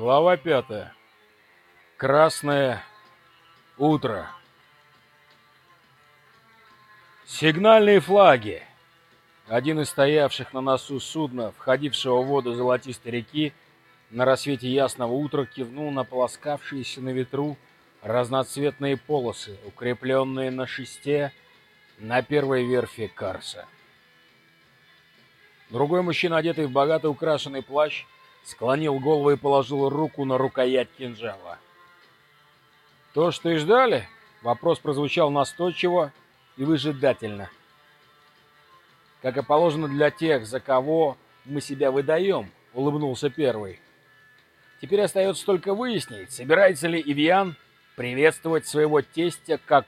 Глава пятая. Красное утро. Сигнальные флаги. Один из стоявших на носу судна, входившего в воду золотистой реки, на рассвете ясного утра кивнул на полоскавшиеся на ветру разноцветные полосы, укрепленные на шесте на первой верфи Карса. Другой мужчина, одетый в богато украшенный плащ, склонил голову и положил руку на рукоять кинжала. «То, что и ждали?» — вопрос прозвучал настойчиво и выжидательно. «Как и положено для тех, за кого мы себя выдаем», — улыбнулся первый. «Теперь остается только выяснить, собирается ли Ивиан приветствовать своего тестя как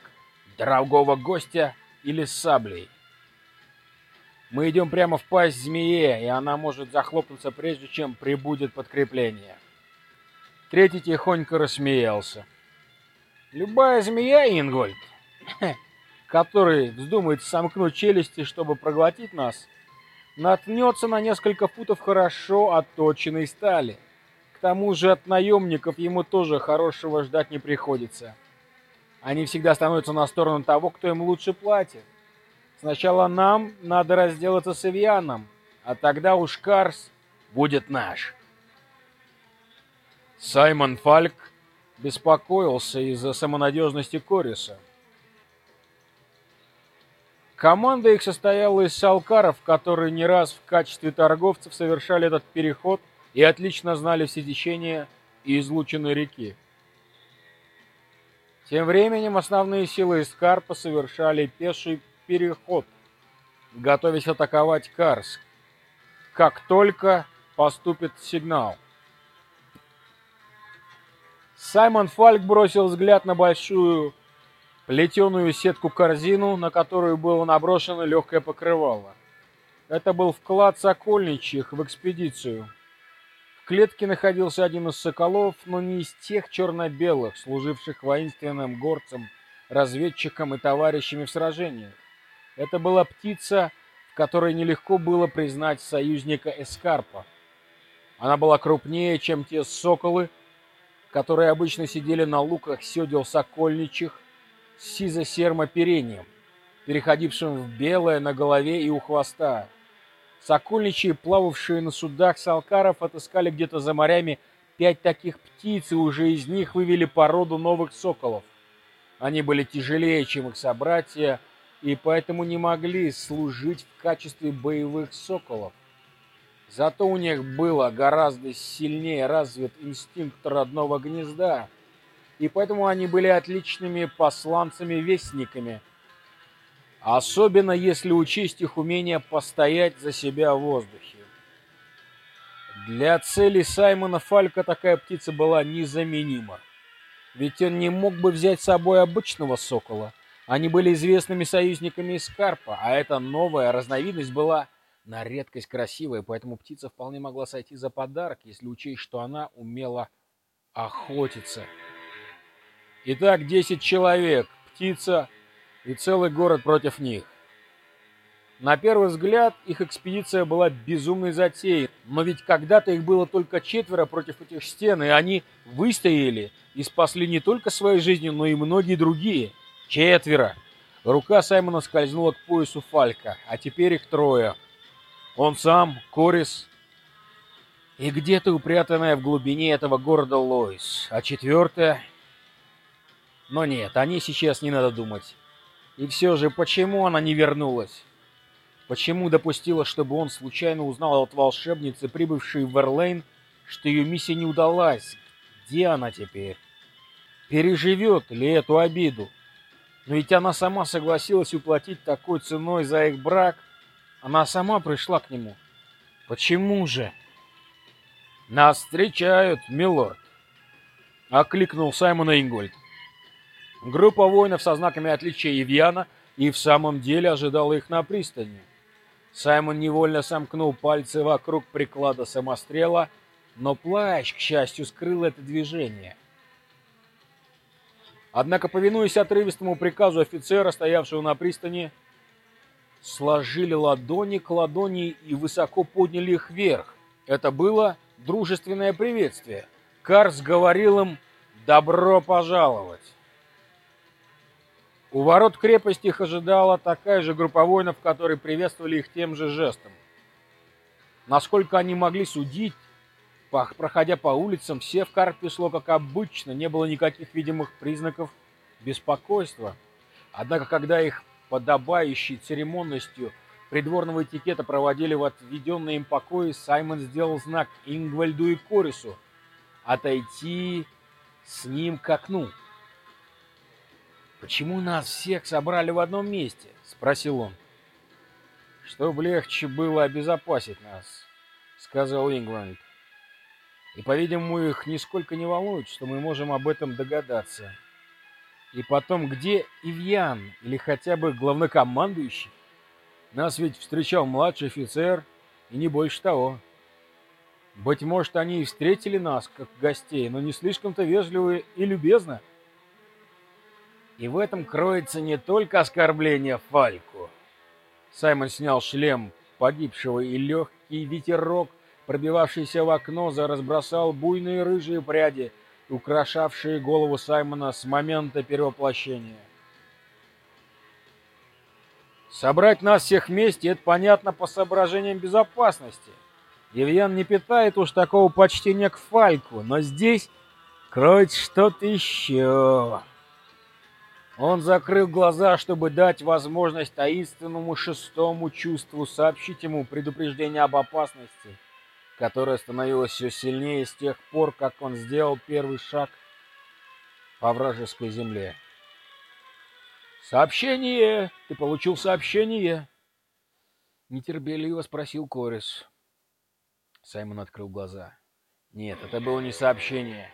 дорогого гостя или саблей». Мы идем прямо в пасть змее, и она может захлопнуться, прежде чем прибудет подкрепление. Третий тихонько рассмеялся. Любая змея, Ингольд, который вздумает сомкнуть челюсти, чтобы проглотить нас, наткнется на несколько футов хорошо отточенной стали. К тому же от наемников ему тоже хорошего ждать не приходится. Они всегда становятся на сторону того, кто им лучше платит. Сначала нам надо разделаться с Эвианом, а тогда уж Карс будет наш. Саймон Фальк беспокоился из-за самонадежности Кориса. Команда их состояла из салкаров, которые не раз в качестве торговцев совершали этот переход и отлично знали все течения и излученной реки. Тем временем основные силы Искарпа совершали пеший переход, готовясь атаковать Карск, как только поступит сигнал. Саймон Фальк бросил взгляд на большую плетеную сетку-корзину, на которую было наброшено легкое покрывало. Это был вклад сокольничьих в экспедицию. В клетке находился один из соколов, но не из тех черно-белых, служивших воинственным горцам, разведчикам и товарищами в сражениях. Это была птица, в которой нелегко было признать союзника Эскарпа. Она была крупнее, чем те соколы, которые обычно сидели на луках седел сокольничьих с сизо-сермо-перением, переходившим в белое на голове и у хвоста. Сокольничьи, плававшие на судах салкаров, отыскали где-то за морями пять таких птиц, и уже из них вывели породу новых соколов. Они были тяжелее, чем их собратья, и поэтому не могли служить в качестве боевых соколов. Зато у них было гораздо сильнее развит инстинкт родного гнезда, и поэтому они были отличными посланцами-вестниками, особенно если учесть их умение постоять за себя в воздухе. Для цели Саймона Фалька такая птица была незаменима, ведь он не мог бы взять с собой обычного сокола – они были известными союзниками Скарпа, а эта новая разновидность была на редкость красивая, поэтому птица вполне могла сойти за подарок, если учесть, что она умела охотиться. Итак, 10 человек, птица и целый город против них. На первый взгляд, их экспедиция была безумной затеей, но ведь когда-то их было только четверо против этих стен, и они выстояли и спасли не только свои жизни, но и многие другие – Четверо. Рука Саймона скользнула к поясу Фалька, а теперь их трое. Он сам, Корис и где-то упрятанная в глубине этого города Лоис. А четвертая... Но нет, о ней сейчас не надо думать. И все же, почему она не вернулась? Почему допустила, чтобы он случайно узнал от волшебницы, прибывшей в Верлейн, что ее миссия не удалась? Где она теперь? Переживет ли эту обиду? Но ведь она сама согласилась уплатить такой ценой за их брак. Она сама пришла к нему. Почему же? Нас встречают, милорд. Окликнул Саймона Ингольд. Группа воинов со знаками отличия Евьяна и в самом деле ожидала их на пристани. Саймон невольно сомкнул пальцы вокруг приклада самострела, но плащ, к счастью, скрыл это движение. Однако, повинуясь отрывистому приказу офицера, стоявшего на пристани, сложили ладони к ладони и высоко подняли их вверх. Это было дружественное приветствие. Карс говорил им «добро пожаловать». У ворот крепости их ожидала такая же группа воинов, которые приветствовали их тем же жестом. Насколько они могли судить, проходя по улицам, все в карпе шло как обычно, не было никаких видимых признаков беспокойства. Однако, когда их подобающей церемонностью придворного этикета проводили в отведенные им покои, Саймон сделал знак Ингвальду и Корису отойти с ним к окну. «Почему нас всех собрали в одном месте?» — спросил он. «Чтобы легче было обезопасить нас», — сказал Ингвальд. «И, по-видимому, их нисколько не волнует, что мы можем об этом догадаться. И потом, где Ивьян или хотя бы главнокомандующий? Нас ведь встречал младший офицер, и не больше того. Быть может, они и встретили нас, как гостей, но не слишком-то вежливо и любезно. И в этом кроется не только оскорбление Фальку. Саймон снял шлем погибшего, и легкий ветерок, пробивавшийся в окно, заразбросал буйные рыжие пряди, украшавшие голову Саймона с момента перевоплощения. Собрать нас всех вместе – это понятно по соображениям безопасности. Евьян не питает уж такого почтения к Фальку, но здесь кроется что-то еще. Он закрыл глаза, чтобы дать возможность таинственному шестому чувству сообщить ему предупреждение об опасности, которое становилось все сильнее с тех пор, как он сделал первый шаг по вражеской земле. «Сообщение! Ты получил сообщение!» Нетерпеливо спросил Корис. Саймон открыл глаза. Нет, это было не сообщение.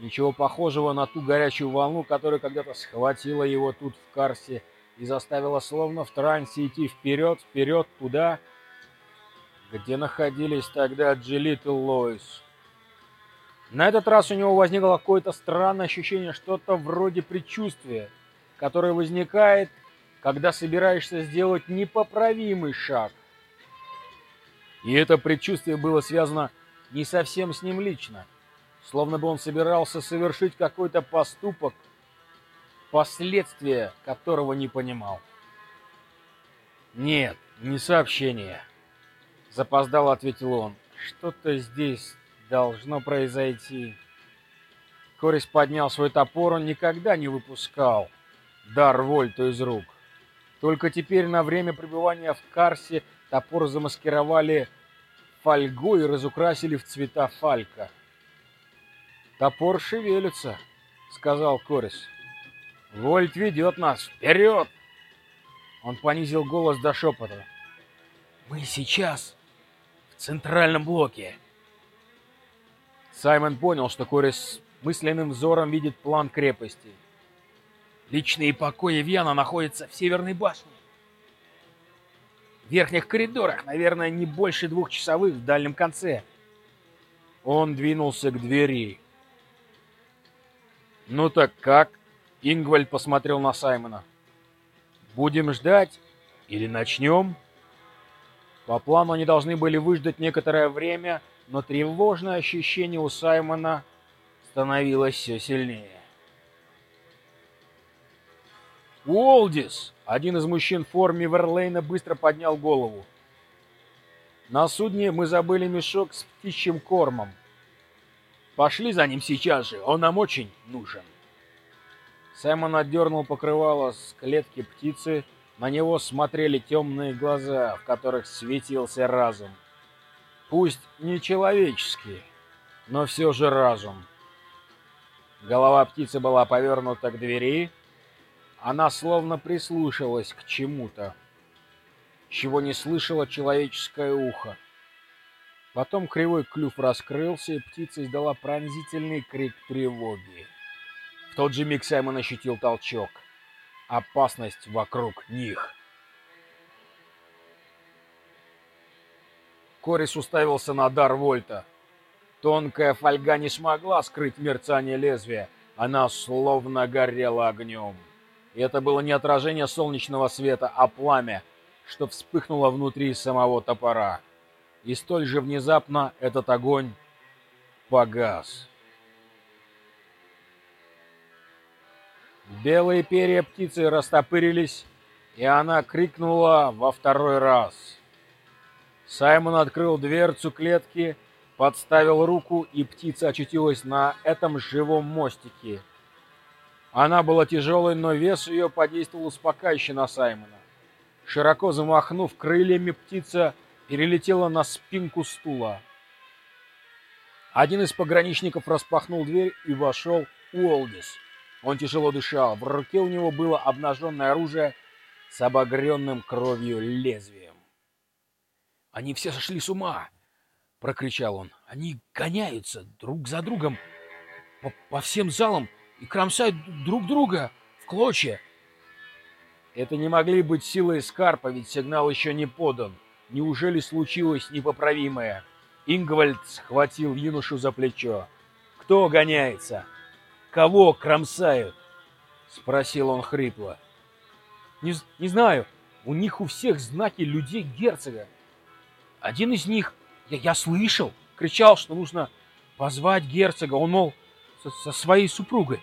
Ничего похожего на ту горячую волну, которая когда-то схватила его тут в Карсе и заставила словно в трансе идти вперед, вперед, туда, где находились тогда Джилит и Лоис. На этот раз у него возникло какое-то странное ощущение, что-то вроде предчувствия, которое возникает, когда собираешься сделать непоправимый шаг. И это предчувствие было связано не совсем с ним лично, словно бы он собирался совершить какой-то поступок, последствия которого не понимал. «Нет, не сообщение», — запоздало ответил он. «Что-то здесь должно произойти». Корис поднял свой топор, он никогда не выпускал дар Вольту из рук. Только теперь на время пребывания в Карсе топор замаскировали фольгой и разукрасили в цвета фалька. «Топор шевелится», — сказал Корис. «Вольт ведет нас вперед!» Он понизил голос до шепота. «Мы сейчас центральном блоке!» Саймон понял, что Корис мысленным взором видит план крепости. Личные покои Вьяна находятся в Северной башне. В верхних коридорах, наверное, не больше двух часовых в дальнем конце. Он двинулся к двери. «Ну так как?» Ингвальд посмотрел на Саймона. «Будем ждать или начнем?» По плану они должны были выждать некоторое время, но тревожное ощущение у Саймона становилось все сильнее. «Уолдис!» Один из мужчин в форме Верлейна быстро поднял голову. «На судне мы забыли мешок с птичьим кормом. Пошли за ним сейчас же, он нам очень нужен». Саймон отдернул покрывало с клетки птицы, на него смотрели темные глаза, в которых светился разум. Пусть не человеческий, но все же разум. Голова птицы была повернута к двери, она словно прислушалась к чему-то, чего не слышало человеческое ухо. Потом кривой клюв раскрылся, и птица издала пронзительный крик тревоги. В тот же миг Саймон ощутил толчок. Опасность вокруг них. Корис уставился на дар Вольта. Тонкая фольга не смогла скрыть мерцание лезвия. Она словно горела огнем. И это было не отражение солнечного света, а пламя, что вспыхнуло внутри самого топора. И столь же внезапно этот огонь погас. Белые перья птицы растопырились, и она крикнула во второй раз. Саймон открыл дверцу клетки, подставил руку, и птица очутилась на этом живом мостике. Она была тяжелой, но вес ее подействовал успокаивающе на Саймона. Широко замахнув крыльями, птица перелетела на спинку стула. Один из пограничников распахнул дверь и вошел Уолдис. Он тяжело дышал. В руке у него было обнаженное оружие с обогренным кровью лезвием. «Они все сошли с ума!» — прокричал он. «Они гоняются друг за другом по, по всем залам и кромсают друг друга в клочья!» Это не могли быть силы Скарпа, ведь сигнал еще не подан. Неужели случилось непоправимое? Ингвальд схватил юношу за плечо. «Кто гоняется?» Кого кромсают? Спросил он хрипло. Не, не знаю. У них у всех знаки людей герцога. Один из них, я, я слышал, кричал, что нужно позвать герцога. Он, мол, со, со своей супругой.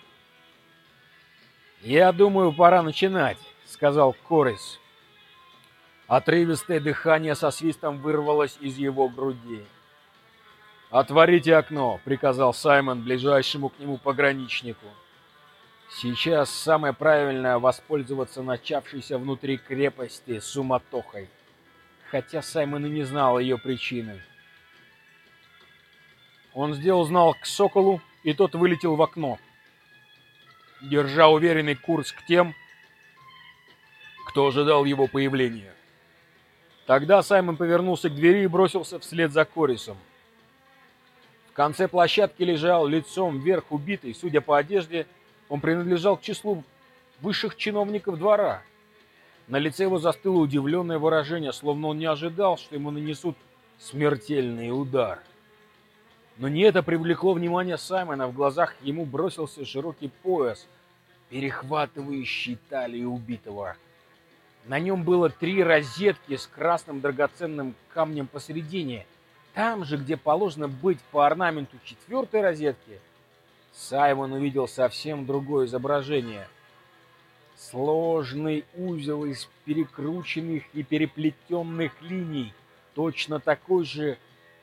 «Я думаю, пора начинать», — сказал Корис. Отрывистое дыхание со свистом вырвалось из его груди. «Отворите окно», — приказал Саймон ближайшему к нему пограничнику. Сейчас самое правильное воспользоваться начавшейся внутри крепости суматохой, хотя Саймон и не знал ее причины. Он сделал знал к соколу, и тот вылетел в окно, держа уверенный курс к тем, кто ожидал его появления. Тогда Саймон повернулся к двери и бросился вслед за Корисом конце площадки лежал лицом вверх убитый, судя по одежде, он принадлежал к числу высших чиновников двора. На лице его застыло удивленное выражение, словно он не ожидал, что ему нанесут смертельный удар. Но не это привлекло внимание Саймона. В глазах ему бросился широкий пояс, перехватывающий талию убитого. На нем было три розетки с красным драгоценным камнем посередине – там же, где положено быть по орнаменту четвертой розетки, Саймон увидел совсем другое изображение. Сложный узел из перекрученных и переплетенных линий, точно такой же,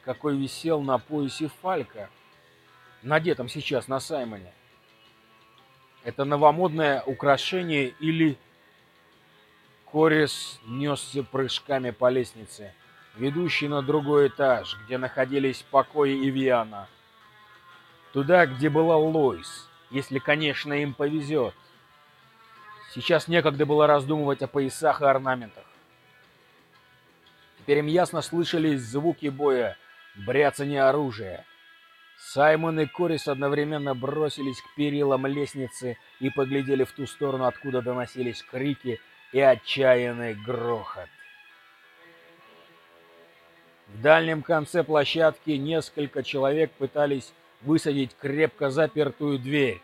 какой висел на поясе Фалька, надетом сейчас на Саймоне. Это новомодное украшение или... Корис несся прыжками по лестнице ведущий на другой этаж, где находились покои Ивиана. Туда, где была Лойс, если, конечно, им повезет. Сейчас некогда было раздумывать о поясах и орнаментах. Теперь им ясно слышались звуки боя, бряцание оружия. Саймон и Корис одновременно бросились к перилам лестницы и поглядели в ту сторону, откуда доносились крики и отчаянный грохот. В дальнем конце площадки несколько человек пытались высадить крепко запертую дверь.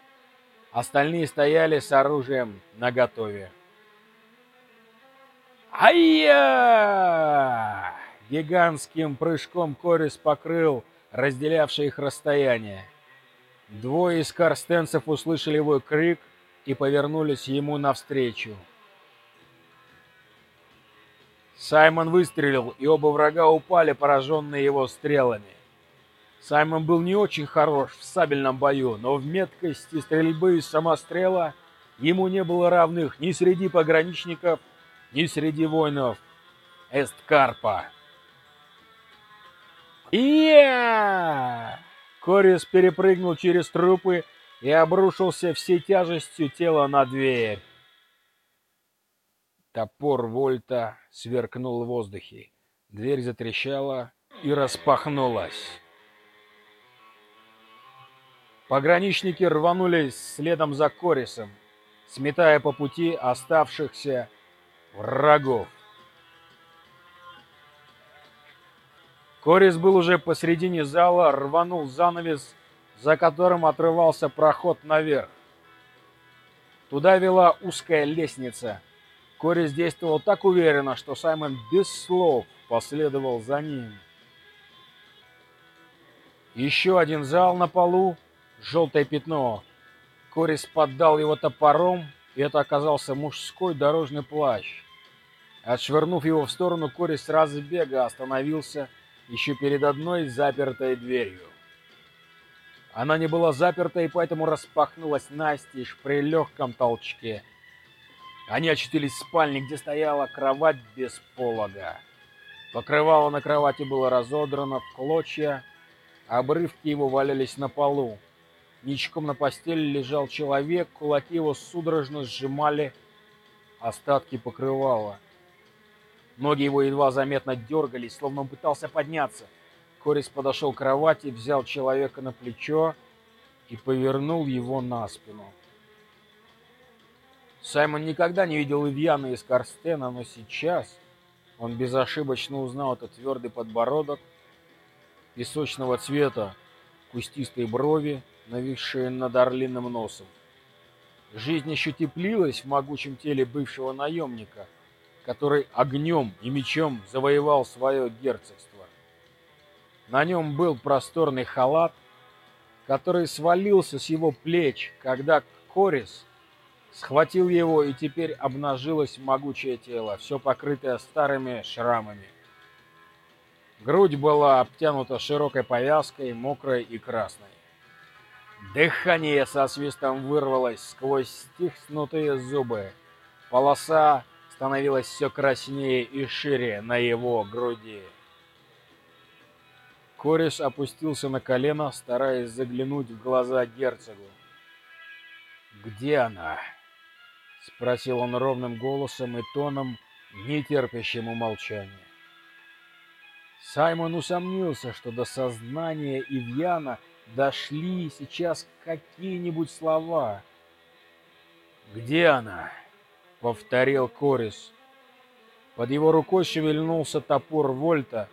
Остальные стояли с оружием наготове. «Ай-я!» Гигантским прыжком Корис покрыл разделявшее их расстояние. Двое из карстенцев услышали его крик и повернулись ему навстречу. Саймон выстрелил, и оба врага упали, пораженные его стрелами. Саймон был не очень хорош в сабельном бою, но в меткости стрельбы из самострела ему не было равных ни среди пограничников, ни среди воинов Эсткарпа. «Iya!» Корис перепрыгнул через трупы и обрушился всей тяжестью тела на дверь. Топор Вольта сверкнул в воздухе. Дверь затрещала и распахнулась. Пограничники рванулись следом за Корисом, сметая по пути оставшихся врагов. Корис был уже посредине зала, рванул занавес, за которым отрывался проход наверх. Туда вела узкая лестница, Корис действовал так уверенно, что Саймон без слов последовал за ним. Еще один зал на полу, желтое пятно. Корис поддал его топором, и это оказался мужской дорожный плащ. Отшвырнув его в сторону, Корис с разбега остановился еще перед одной запертой дверью. Она не была заперта и поэтому распахнулась настежь при легком толчке. Они очутились в спальне, где стояла кровать без полога. Покрывало на кровати было разодрано в клочья, обрывки его валялись на полу. Ничком на постели лежал человек, кулаки его судорожно сжимали остатки покрывала. Ноги его едва заметно дергались, словно он пытался подняться. Корис подошел к кровати, взял человека на плечо и повернул его на спину. Саймон никогда не видел Ивьяна из Карстена, но сейчас он безошибочно узнал этот твердый подбородок, песочного цвета, кустистые брови, нависшие над орлиным носом. Жизнь еще теплилась в могучем теле бывшего наемника, который огнем и мечом завоевал свое герцогство. На нем был просторный халат, который свалился с его плеч, когда Корис схватил его, и теперь обнажилось могучее тело, все покрытое старыми шрамами. Грудь была обтянута широкой повязкой, мокрой и красной. Дыхание со свистом вырвалось сквозь стиснутые зубы. Полоса становилась все краснее и шире на его груди. Кореш опустился на колено, стараясь заглянуть в глаза герцогу. «Где она?» — спросил он ровным голосом и тоном, не терпящим умолчания. Саймон усомнился, что до сознания Ивьяна дошли сейчас какие-нибудь слова. «Где она?» — повторил Корис. Под его рукой шевельнулся топор Вольта,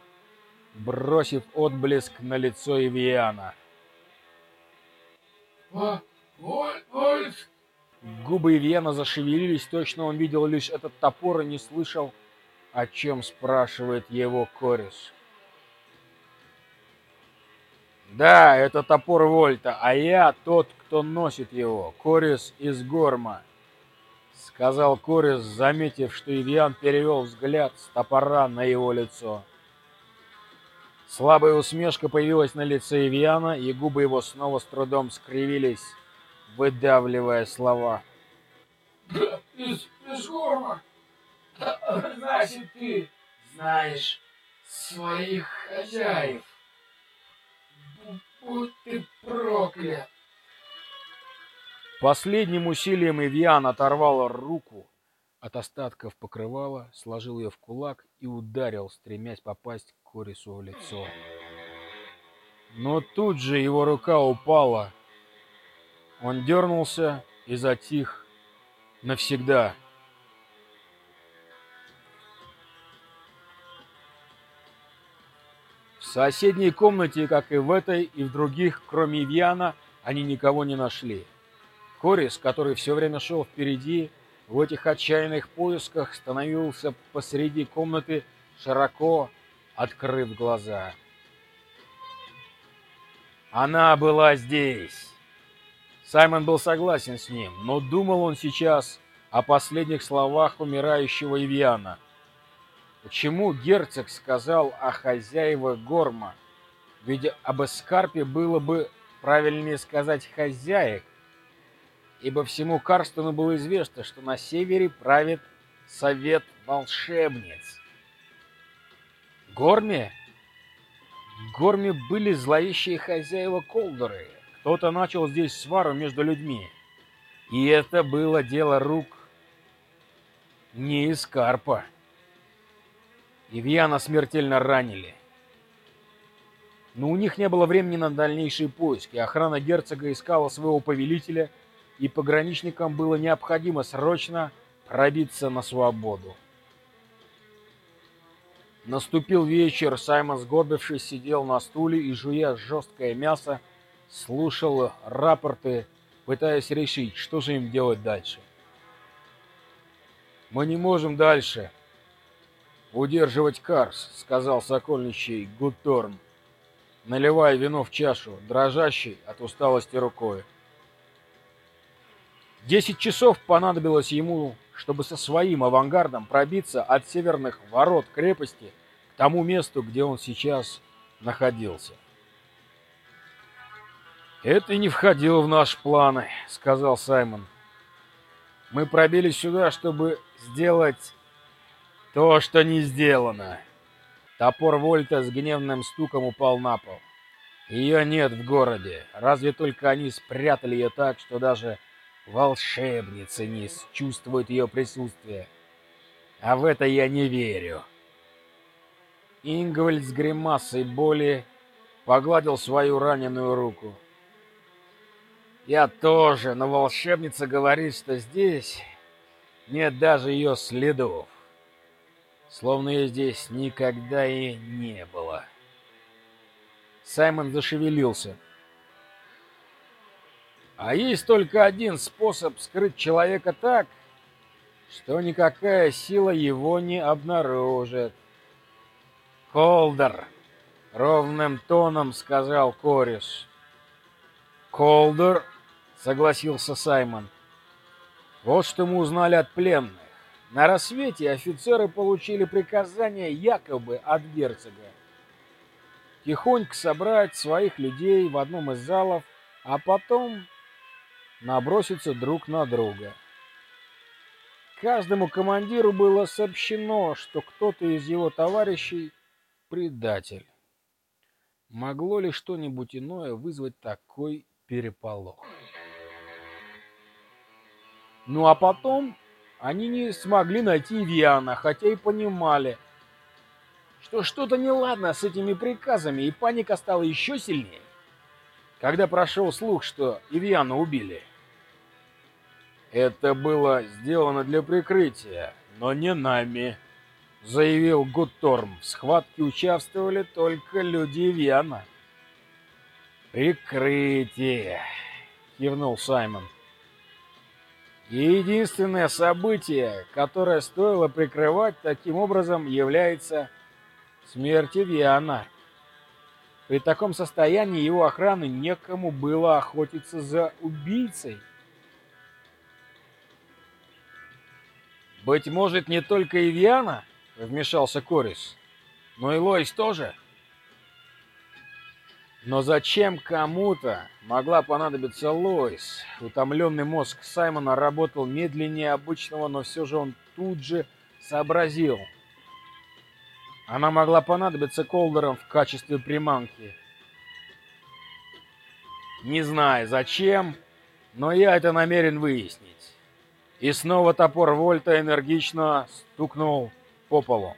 бросив отблеск на лицо Ивьяна. «Вольт!» Губы Ивьяна зашевелились, точно он видел лишь этот топор и не слышал, о чем спрашивает его Корис. Да, это топор Вольта, а я тот, кто носит его, Корис из Горма, сказал Корис, заметив, что Ивьян перевел взгляд с топора на его лицо. Слабая усмешка появилась на лице Ивьяна, и губы его снова с трудом скривились, выдавливая слова. «Из, Горма! Значит, ты знаешь своих хозяев!» Будь ты проклят! Последним усилием Ивьян оторвал руку от остатков покрывала, сложил ее в кулак и ударил, стремясь попасть к Корису в лицо. Но тут же его рука упала. Он дернулся и затих навсегда. В соседней комнате, как и в этой, и в других, кроме Ивьяна, они никого не нашли. Корис, который все время шел впереди, в этих отчаянных поисках становился посреди комнаты, широко открыв глаза. Она была здесь. Саймон был согласен с ним, но думал он сейчас о последних словах умирающего Ивьяна – Почему герцог сказал о хозяевах Горма? Ведь об Эскарпе было бы правильнее сказать «хозяек», ибо всему Карстону было известно, что на севере правит совет волшебниц. Горме? Горме были зловещие хозяева Колдоры. Кто-то начал здесь свару между людьми. И это было дело рук не Эскарпа. Ивьяна смертельно ранили. Но у них не было времени на дальнейшие поиски. Охрана герцога искала своего повелителя, и пограничникам было необходимо срочно пробиться на свободу. Наступил вечер, Саймон, сгорбившись, сидел на стуле и, жуя жесткое мясо, слушал рапорты, пытаясь решить, что же им делать дальше. «Мы не можем дальше», «Удерживать Карс», — сказал сокольничий Гуторн. наливая вино в чашу, дрожащей от усталости рукой. Десять часов понадобилось ему, чтобы со своим авангардом пробиться от северных ворот крепости к тому месту, где он сейчас находился. «Это не входило в наши планы», — сказал Саймон. «Мы пробились сюда, чтобы сделать то, что не сделано». Топор Вольта с гневным стуком упал на пол. Ее нет в городе, разве только они спрятали ее так, что даже волшебницы не чувствуют ее присутствие. А в это я не верю. Ингвальд с гримасой боли погладил свою раненую руку. Я тоже, но волшебница говорит, что здесь нет даже ее следов. Словно ее здесь никогда и не было. Саймон зашевелился. А есть только один способ скрыть человека так, что никакая сила его не обнаружит. «Колдер!» — ровным тоном сказал Кореш. «Колдер!» — согласился Саймон. «Вот что мы узнали от пленных. На рассвете офицеры получили приказание якобы от герцога тихонько собрать своих людей в одном из залов, а потом наброситься друг на друга. Каждому командиру было сообщено, что кто-то из его товарищей предатель. Могло ли что-нибудь иное вызвать такой переполох? Ну а потом они не смогли найти Виана, хотя и понимали, что что-то неладно с этими приказами, и паника стала еще сильнее, когда прошел слух, что Ивьяна убили. «Это было сделано для прикрытия, но не нами», — заявил Гутторм. В схватке участвовали только люди Ивьяна. «Прикрытие», — кивнул Саймон. И единственное событие, которое стоило прикрывать таким образом, является смерть Виана. При таком состоянии его охраны некому было охотиться за убийцей. «Быть может, не только Ивиана?» — вмешался Корис. «Но и Лойс тоже?» Но зачем кому-то могла понадобиться Лоис? Утомленный мозг Саймона работал медленнее обычного, но все же он тут же сообразил. Она могла понадобиться Колдерам в качестве приманки. Не знаю зачем, но я это намерен выяснить. И снова топор Вольта энергично стукнул по полу.